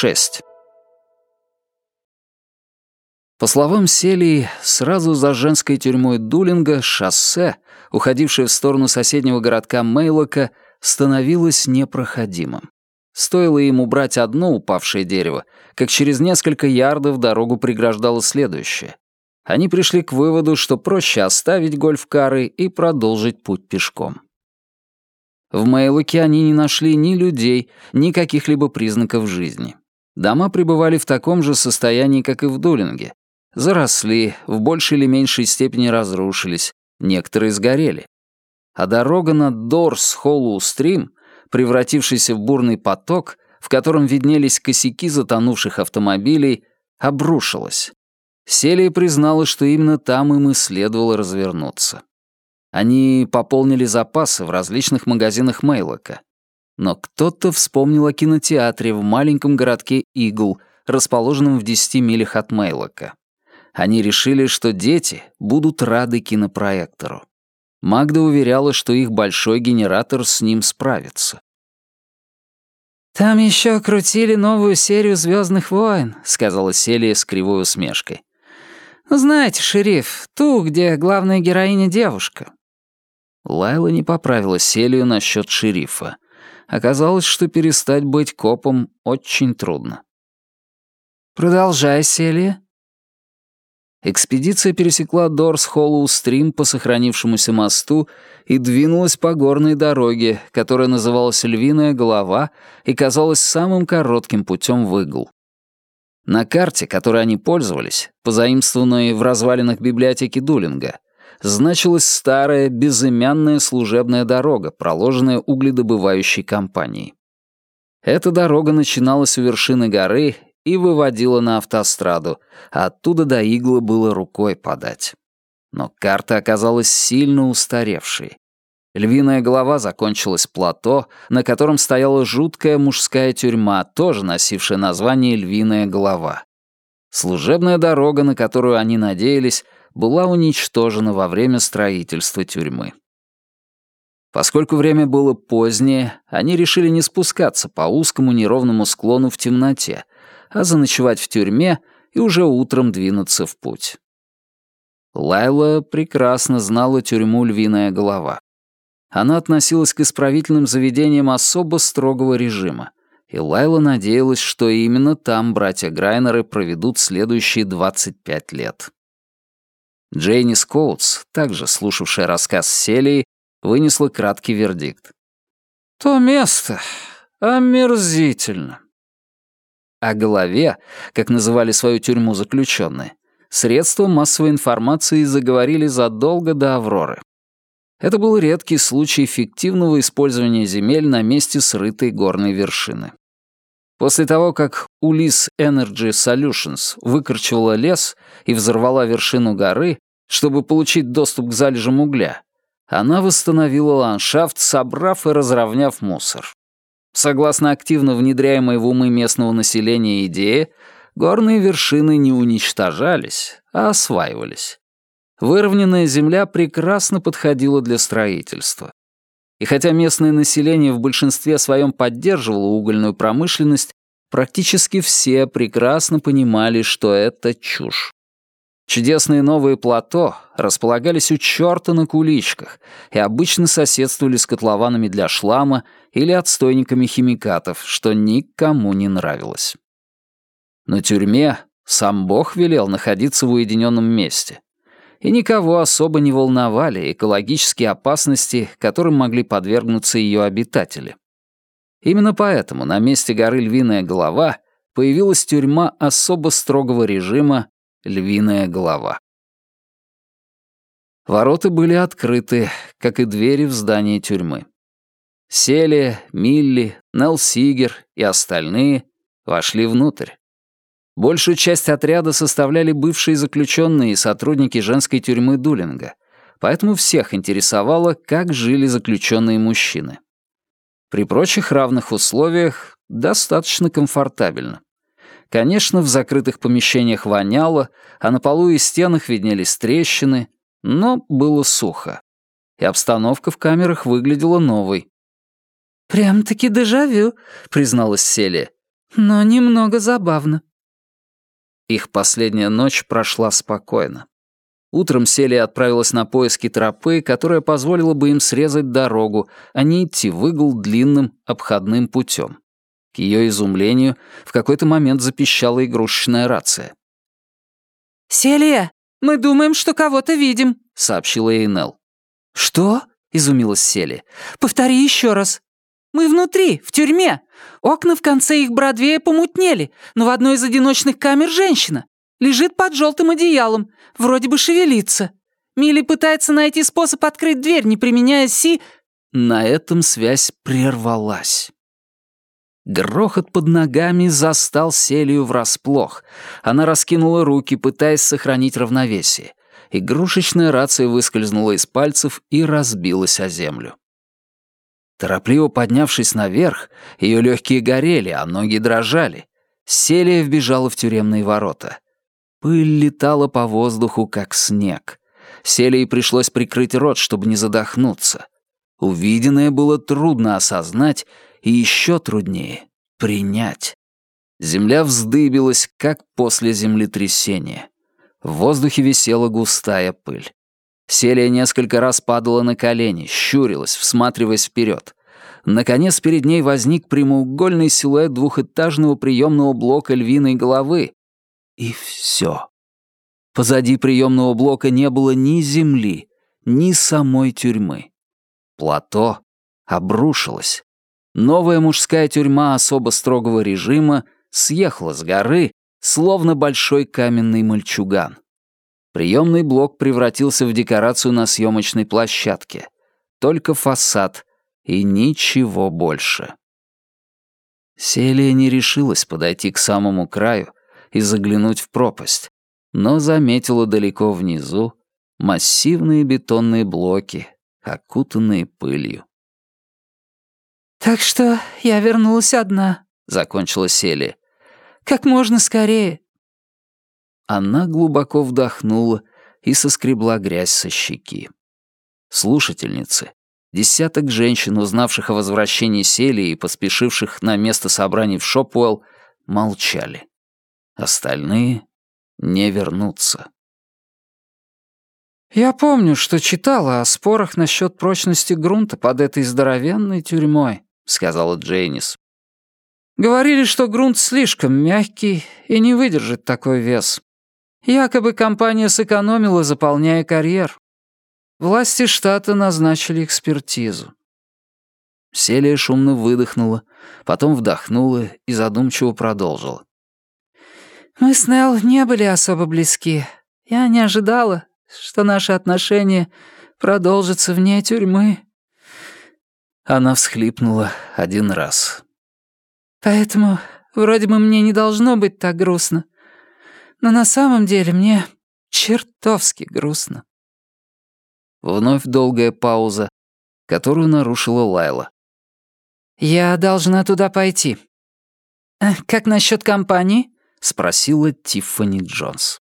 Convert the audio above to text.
6. По словам Селии, сразу за женской тюрьмой Дулинга шоссе, уходившее в сторону соседнего городка Мейлока, становилось непроходимым. Стоило им убрать одно упавшее дерево, как через несколько ярдов дорогу преграждало следующее. Они пришли к выводу, что проще оставить гольф-кары и продолжить путь пешком. В Мейлоке они не нашли ни людей, ни каких-либо признаков жизни. Дома пребывали в таком же состоянии, как и в Дулинге, заросли, в большей или меньшей степени разрушились, некоторые сгорели. А дорога на Дорс-Холлоу-Стрим, превратившийся в бурный поток, в котором виднелись косяки затонувших автомобилей, обрушилась. Селия признала, что именно там им и следовало развернуться. Они пополнили запасы в различных магазинах Мейлока. Но кто-то вспомнил о кинотеатре в маленьком городке Игл, расположенном в 10 милях от Мейлока. Они решили, что дети будут рады кинопроектору. Магда уверяла, что их большой генератор с ним справится. «Там еще крутили новую серию «Звездных войн», — сказала Селия с кривой усмешкой. «Знаете, шериф, ту, где главная героиня девушка». Лайла не поправила Селию насчет шерифа. Оказалось, что перестать быть копом очень трудно. «Продолжай, Селия», Экспедиция пересекла Дорс-Холлоу-Стрим по сохранившемуся мосту и двинулась по горной дороге, которая называлась Львиная голова и казалась самым коротким путем в Игл. На карте, которой они пользовались, позаимствованной в развалинах библиотеки Дулинга, значилась старая безымянная служебная дорога, проложенная угледобывающей компанией. Эта дорога начиналась у вершины горы и выводила на автостраду, а оттуда до Иглы было рукой подать. Но карта оказалась сильно устаревшей. Львиная голова закончилась плато, на котором стояла жуткая мужская тюрьма, тоже носившая название «Львиная голова». Служебная дорога, на которую они надеялись, была уничтожена во время строительства тюрьмы. Поскольку время было позднее, они решили не спускаться по узкому неровному склону в темноте, а заночевать в тюрьме и уже утром двинуться в путь. Лайла прекрасно знала тюрьму «Львиная голова». Она относилась к исправительным заведениям особо строгого режима, и Лайла надеялась, что именно там братья Грайнеры проведут следующие 25 лет. Джейни Скоутс, также слушавшая рассказ Селии, вынесла краткий вердикт. «То место омерзительно о голове, как называли свою тюрьму заключенные, средства массовой информации заговорили задолго до Авроры. Это был редкий случай эффективного использования земель на месте срытой горной вершины. После того, как Улис Energy Solutions выкорчевала лес и взорвала вершину горы, чтобы получить доступ к залежам угля, она восстановила ландшафт, собрав и разровняв мусор. Согласно активно внедряемой в умы местного населения идее, горные вершины не уничтожались, а осваивались. Выровненная земля прекрасно подходила для строительства. И хотя местное население в большинстве своем поддерживало угольную промышленность, практически все прекрасно понимали, что это чушь. Чудесные новые плато располагались у черта на куличках и обычно соседствовали с котлованами для шлама или отстойниками химикатов, что никому не нравилось. На тюрьме сам Бог велел находиться в уединенном месте. И никого особо не волновали экологические опасности, которым могли подвергнуться ее обитатели. Именно поэтому на месте горы Львиная голова появилась тюрьма особо строгого режима львиная голова. Ворота были открыты, как и двери в здании тюрьмы. Селия, Милли, Нелл Сигер и остальные вошли внутрь. Большую часть отряда составляли бывшие заключенные и сотрудники женской тюрьмы Дулинга, поэтому всех интересовало, как жили заключенные мужчины. При прочих равных условиях достаточно комфортабельно. Конечно, в закрытых помещениях воняло, а на полу и стенах виднелись трещины, но было сухо. И обстановка в камерах выглядела новой. «Прям-таки дежавю», — призналась Селия. но немного забавно». Их последняя ночь прошла спокойно. Утром Селия отправилась на поиски тропы, которая позволила бы им срезать дорогу, а не идти в игл длинным обходным путем. К ее изумлению, в какой-то момент запищала игрушечная рация. «Селия, мы думаем, что кого-то видим», — сообщила Эйнел. «Что?» — изумилась Селия. «Повтори еще раз». «Мы внутри, в тюрьме. Окна в конце их Бродвея помутнели, но в одной из одиночных камер женщина. Лежит под желтым одеялом, вроде бы шевелится. Милли пытается найти способ открыть дверь, не применяя си...» На этом связь прервалась. Грохот под ногами застал Селию врасплох. Она раскинула руки, пытаясь сохранить равновесие. Игрушечная рация выскользнула из пальцев и разбилась о землю. Торопливо поднявшись наверх, ее легкие горели, а ноги дрожали. Селия вбежала в тюремные ворота. Пыль летала по воздуху, как снег. Селии пришлось прикрыть рот, чтобы не задохнуться. Увиденное было трудно осознать, и еще труднее — принять. Земля вздыбилась, как после землетрясения. В воздухе висела густая пыль. Селия несколько раз падала на колени, щурилась, всматриваясь вперед. Наконец перед ней возник прямоугольный силуэт двухэтажного приемного блока львиной головы. И все. Позади приемного блока не было ни земли, ни самой тюрьмы. Плато обрушилось. Новая мужская тюрьма особо строгого режима съехала с горы, словно большой каменный мальчуган. Приемный блок превратился в декорацию на съемочной площадке. Только фасад и ничего больше. Селия не решилась подойти к самому краю и заглянуть в пропасть, но заметила далеко внизу массивные бетонные блоки, окутанные пылью. «Так что я вернулась одна», — закончила Селия. «Как можно скорее». Она глубоко вдохнула и соскребла грязь со щеки. Слушательницы, десяток женщин, узнавших о возвращении Селии и поспешивших на место собраний в Шопуэлл, молчали. Остальные не вернутся. «Я помню, что читала о спорах насчет прочности грунта под этой здоровенной тюрьмой», — сказала Джейнис. «Говорили, что грунт слишком мягкий и не выдержит такой вес. Якобы компания сэкономила, заполняя карьер. Власти штата назначили экспертизу». Селия шумно выдохнула, потом вдохнула и задумчиво продолжила. «Мы с Нелл не были особо близки. Я не ожидала, что наши отношения продолжатся вне тюрьмы». Она всхлипнула один раз. «Поэтому вроде бы мне не должно быть так грустно. Но на самом деле мне чертовски грустно». Вновь долгая пауза, которую нарушила Лайла. «Я должна туда пойти». «Э, «Как насчет компании?» — спросила Тиффани Джонс.